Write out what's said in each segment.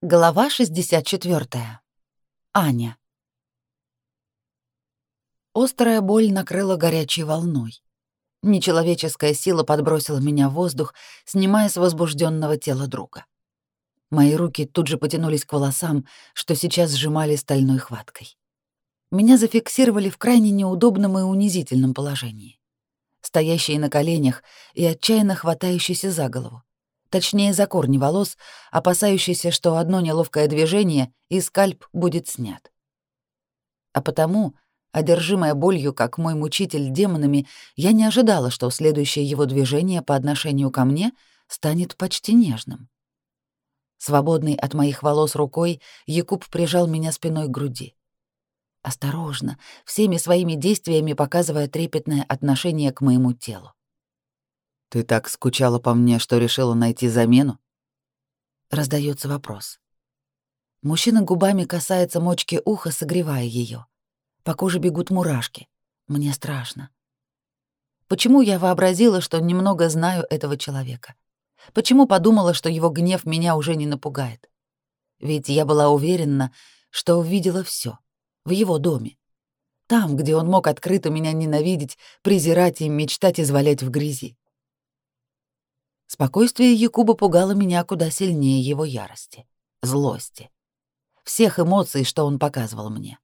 Глава 64. Аня. Острая боль накрыла горячей волной. Нечеловеческая сила подбросила меня в воздух, снимая с возбужденного тела друга. Мои руки тут же потянулись к волосам, что сейчас сжимали стальной хваткой. Меня зафиксировали в крайне неудобном и унизительном положении. Стоящие на коленях и отчаянно хватающийся за голову точнее за корни волос, а опасающийся, что одно неловкое движение, и скальп будет снят. А потому, одержимая болью, как мой мучитель демонами, я не ожидала, что следующее его движение по отношению ко мне станет почти нежным. Свободный от моих волос рукой, Якуб прижал меня спиной к груди. Осторожно, всеми своими действиями показывая трепетное отношение к моему телу. «Ты так скучала по мне, что решила найти замену?» Раздается вопрос. Мужчина губами касается мочки уха, согревая ее. По коже бегут мурашки. Мне страшно. Почему я вообразила, что немного знаю этого человека? Почему подумала, что его гнев меня уже не напугает? Ведь я была уверена, что увидела все в его доме. Там, где он мог открыто меня ненавидеть, презирать и мечтать извалять в грязи. Спокойствие Якуба пугало меня куда сильнее его ярости, злости, всех эмоций, что он показывал мне.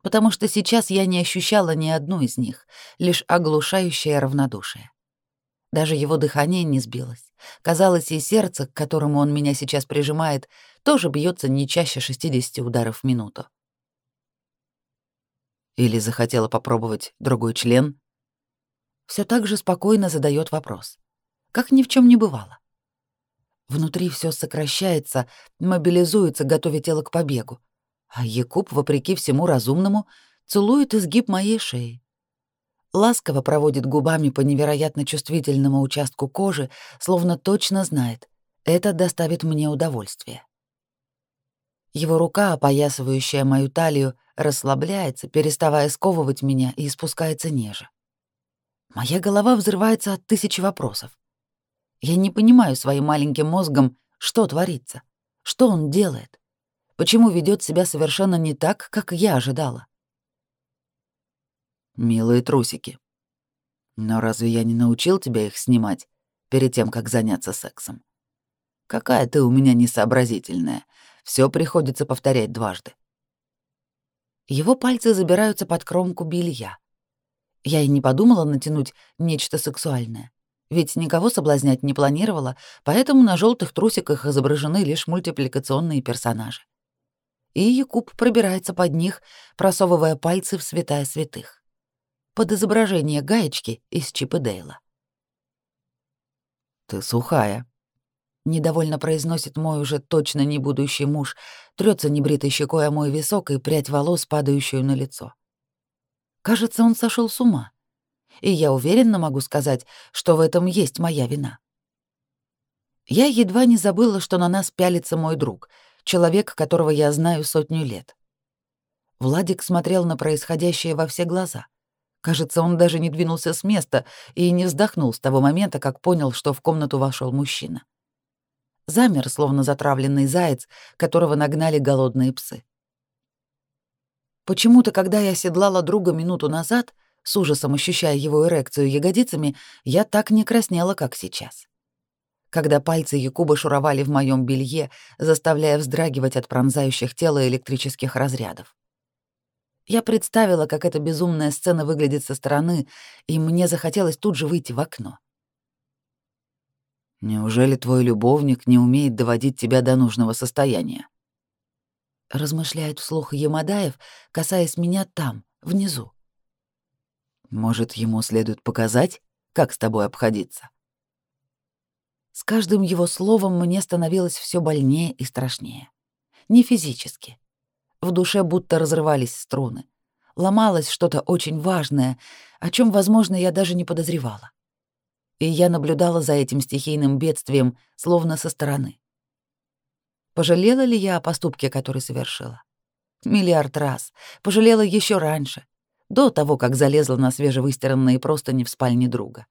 Потому что сейчас я не ощущала ни одну из них, лишь оглушающее равнодушие. Даже его дыхание не сбилось. Казалось, и сердце, к которому он меня сейчас прижимает, тоже бьется не чаще 60 ударов в минуту. Или захотела попробовать другой член? Все так же спокойно задает вопрос как ни в чем не бывало. Внутри все сокращается, мобилизуется, готовя тело к побегу. А Якуб, вопреки всему разумному, целует изгиб моей шеи. Ласково проводит губами по невероятно чувствительному участку кожи, словно точно знает, это доставит мне удовольствие. Его рука, опоясывающая мою талию, расслабляется, переставая сковывать меня и спускается ниже. Моя голова взрывается от тысячи вопросов. Я не понимаю своим маленьким мозгом, что творится, что он делает, почему ведет себя совершенно не так, как я ожидала. Милые трусики. Но разве я не научил тебя их снимать перед тем, как заняться сексом? Какая ты у меня несообразительная. Все приходится повторять дважды. Его пальцы забираются под кромку белья. Я и не подумала натянуть нечто сексуальное. Ведь никого соблазнять не планировала, поэтому на желтых трусиках изображены лишь мультипликационные персонажи. И Якуб пробирается под них, просовывая пальцы в святая святых. Под изображение гаечки из Чипа Дейла. «Ты сухая», — недовольно произносит мой уже точно не будущий муж, трется небритой щекой о мой висок и прядь волос, падающую на лицо. Кажется, он сошел с ума и я уверенно могу сказать, что в этом есть моя вина. Я едва не забыла, что на нас пялится мой друг, человек, которого я знаю сотню лет. Владик смотрел на происходящее во все глаза. Кажется, он даже не двинулся с места и не вздохнул с того момента, как понял, что в комнату вошел мужчина. Замер, словно затравленный заяц, которого нагнали голодные псы. Почему-то, когда я седлала друга минуту назад, с ужасом ощущая его эрекцию ягодицами, я так не краснела, как сейчас. Когда пальцы Якуба шуровали в моем белье, заставляя вздрагивать от пронзающих тело электрических разрядов. Я представила, как эта безумная сцена выглядит со стороны, и мне захотелось тут же выйти в окно. «Неужели твой любовник не умеет доводить тебя до нужного состояния?» Размышляет вслух Ямадаев, касаясь меня там, внизу. Может, ему следует показать, как с тобой обходиться? С каждым его словом мне становилось все больнее и страшнее. Не физически. В душе будто разрывались струны. Ломалось что-то очень важное, о чем, возможно, я даже не подозревала. И я наблюдала за этим стихийным бедствием, словно со стороны. Пожалела ли я о поступке, который совершила? Миллиард раз. Пожалела еще раньше до того, как залезла на свежевыстиранные простыни в спальне друга.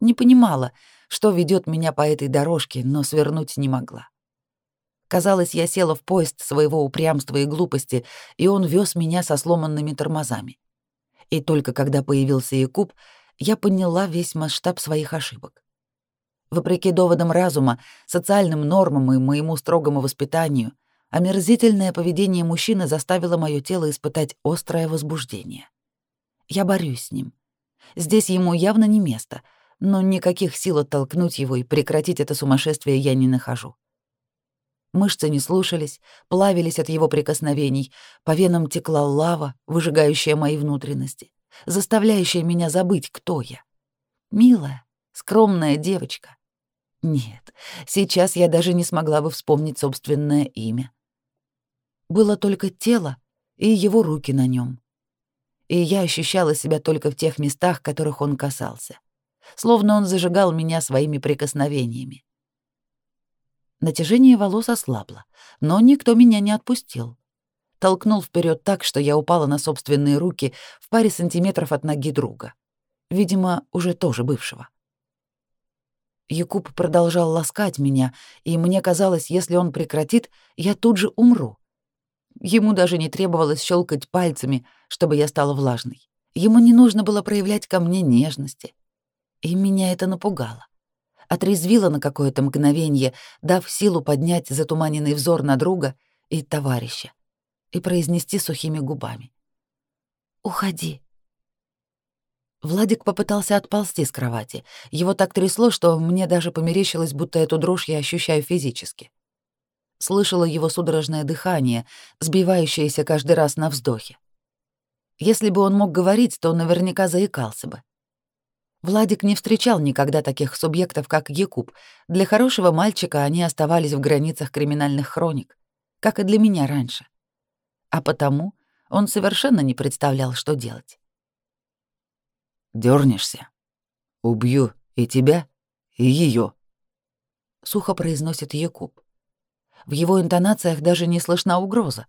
Не понимала, что ведет меня по этой дорожке, но свернуть не могла. Казалось, я села в поезд своего упрямства и глупости, и он вез меня со сломанными тормозами. И только когда появился Якуб, я поняла весь масштаб своих ошибок. Вопреки доводам разума, социальным нормам и моему строгому воспитанию — Омерзительное поведение мужчины заставило мое тело испытать острое возбуждение. Я борюсь с ним. Здесь ему явно не место, но никаких сил оттолкнуть его и прекратить это сумасшествие я не нахожу. Мышцы не слушались, плавились от его прикосновений, по венам текла лава, выжигающая мои внутренности, заставляющая меня забыть, кто я. Милая, скромная девочка — нет, сейчас я даже не смогла бы вспомнить собственное имя. Было только тело и его руки на нем. И я ощущала себя только в тех местах, которых он касался. Словно он зажигал меня своими прикосновениями. Натяжение волос ослабло, но никто меня не отпустил. Толкнул вперед так, что я упала на собственные руки в паре сантиметров от ноги друга. Видимо, уже тоже бывшего. Якуб продолжал ласкать меня, и мне казалось, если он прекратит, я тут же умру. Ему даже не требовалось щелкать пальцами, чтобы я стала влажной. Ему не нужно было проявлять ко мне нежности. И меня это напугало. Отрезвило на какое-то мгновение, дав силу поднять затуманенный взор на друга и товарища и произнести сухими губами. «Уходи». Владик попытался отползти с кровати. Его так трясло, что мне даже померещилось, будто эту дрожь я ощущаю физически слышала его судорожное дыхание, сбивающееся каждый раз на вздохе. Если бы он мог говорить, то наверняка заикался бы. Владик не встречал никогда таких субъектов, как Якуб. Для хорошего мальчика они оставались в границах криминальных хроник, как и для меня раньше. А потому он совершенно не представлял, что делать. Дёрнешься, Убью и тебя, и её. сухо произносит Якуб. В его интонациях даже не слышна угроза.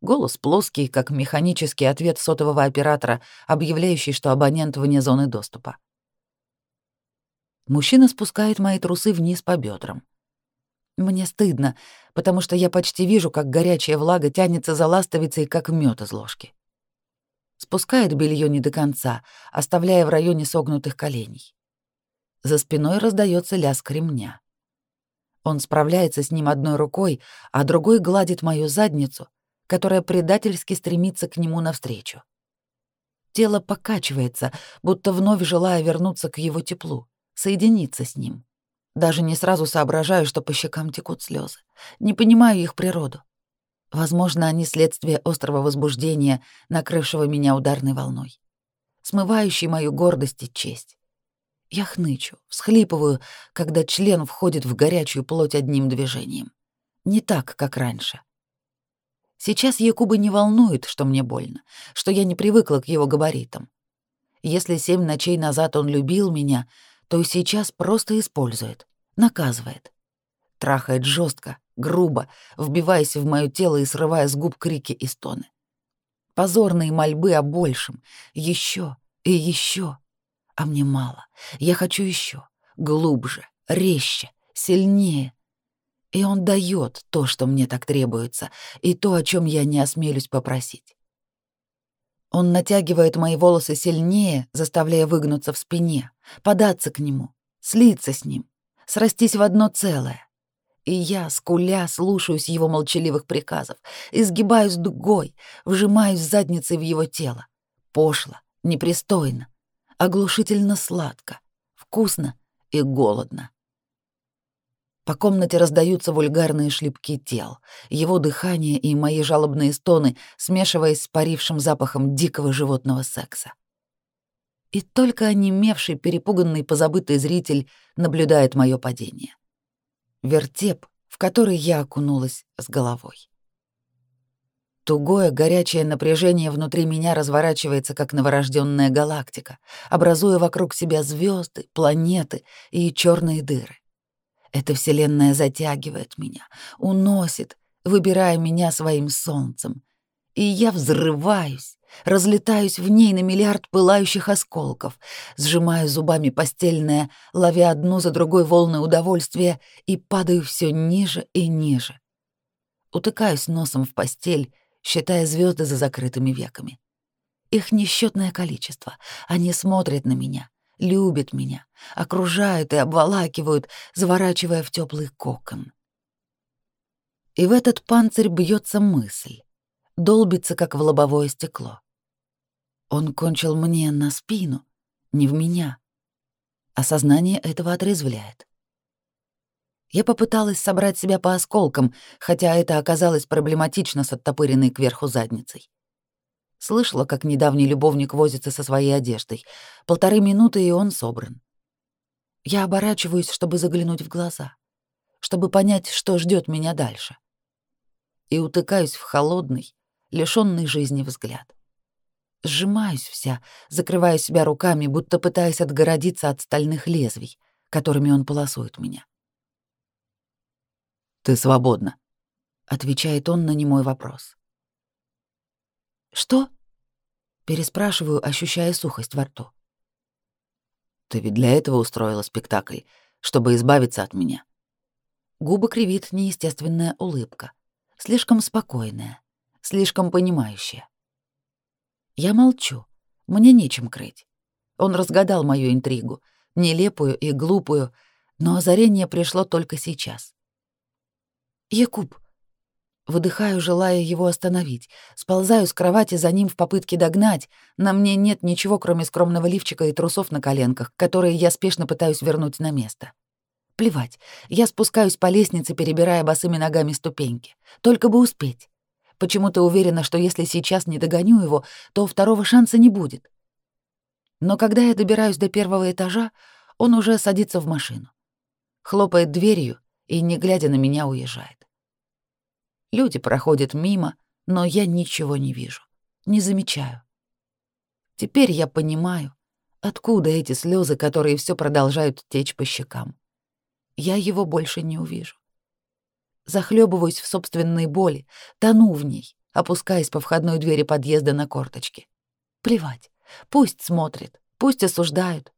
Голос плоский, как механический ответ сотового оператора, объявляющий, что абонент вне зоны доступа. Мужчина спускает мои трусы вниз по бедрам. Мне стыдно, потому что я почти вижу, как горячая влага тянется за ластовицей, как мед из ложки. Спускает белье не до конца, оставляя в районе согнутых коленей. За спиной раздается лязг ремня. Он справляется с ним одной рукой, а другой гладит мою задницу, которая предательски стремится к нему навстречу. Тело покачивается, будто вновь желая вернуться к его теплу, соединиться с ним. Даже не сразу соображаю, что по щекам текут слезы. Не понимаю их природу. Возможно, они следствие острого возбуждения, накрывшего меня ударной волной, смывающей мою гордость и честь. Я хнычу, всхлипываю, когда член входит в горячую плоть одним движением. Не так, как раньше. Сейчас Якуба не волнует, что мне больно, что я не привыкла к его габаритам. Если семь ночей назад он любил меня, то и сейчас просто использует, наказывает. Трахает жестко, грубо, вбиваясь в мое тело и срывая с губ крики и стоны. Позорные мольбы о большем, еще и еще. А мне мало. Я хочу еще. Глубже, резче, сильнее. И он дает то, что мне так требуется, и то, о чем я не осмелюсь попросить. Он натягивает мои волосы сильнее, заставляя выгнуться в спине, податься к нему, слиться с ним, срастись в одно целое. И я, скуля, слушаюсь его молчаливых приказов, изгибаюсь дугой, вжимаюсь задницей в его тело. Пошло, непристойно — оглушительно сладко, вкусно и голодно. По комнате раздаются вульгарные шлепки тел, его дыхание и мои жалобные стоны, смешиваясь с парившим запахом дикого животного секса. И только онемевший, перепуганный, позабытый зритель наблюдает мое падение. Вертеп, в который я окунулась с головой. Тугое горячее напряжение внутри меня разворачивается, как новорожденная галактика, образуя вокруг себя звезды, планеты и черные дыры. Эта вселенная затягивает меня, уносит, выбирая меня своим солнцем. И я взрываюсь, разлетаюсь в ней на миллиард пылающих осколков, сжимаю зубами постельное, ловя одну за другой волны удовольствия и падаю все ниже и ниже. Утыкаюсь носом в постель, считая звезды за закрытыми веками. Их несчетное количество. Они смотрят на меня, любят меня, окружают и обволакивают, заворачивая в теплый кокон. И в этот панцирь бьется мысль, долбится, как в лобовое стекло. Он кончил мне на спину, не в меня. Осознание этого отрезвляет. Я попыталась собрать себя по осколкам, хотя это оказалось проблематично с оттопыренной кверху задницей. Слышала, как недавний любовник возится со своей одеждой. Полторы минуты, и он собран. Я оборачиваюсь, чтобы заглянуть в глаза, чтобы понять, что ждет меня дальше. И утыкаюсь в холодный, лишенный жизни взгляд. Сжимаюсь вся, закрываю себя руками, будто пытаясь отгородиться от стальных лезвий, которыми он полосует меня. Ты свободна. Отвечает он на немой вопрос. Что? Переспрашиваю, ощущая сухость во рту. Ты ведь для этого устроила спектакль, чтобы избавиться от меня. Губы кривит неестественная улыбка, слишком спокойная, слишком понимающая. Я молчу, мне нечем крыть. Он разгадал мою интригу, нелепую и глупую, но озарение пришло только сейчас. «Якуб!» Выдыхаю, желая его остановить. Сползаю с кровати за ним в попытке догнать. На мне нет ничего, кроме скромного лифчика и трусов на коленках, которые я спешно пытаюсь вернуть на место. Плевать. Я спускаюсь по лестнице, перебирая босыми ногами ступеньки. Только бы успеть. Почему-то уверена, что если сейчас не догоню его, то второго шанса не будет. Но когда я добираюсь до первого этажа, он уже садится в машину. Хлопает дверью и, не глядя на меня, уезжает. Люди проходят мимо, но я ничего не вижу, не замечаю. Теперь я понимаю, откуда эти слезы, которые все продолжают течь по щекам. Я его больше не увижу. Захлебываюсь в собственной боли, тону в ней, опускаясь по входной двери подъезда на корточки. Плевать, пусть смотрит, пусть осуждают.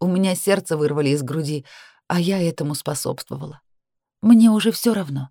У меня сердце вырвали из груди, а я этому способствовала. Мне уже все равно.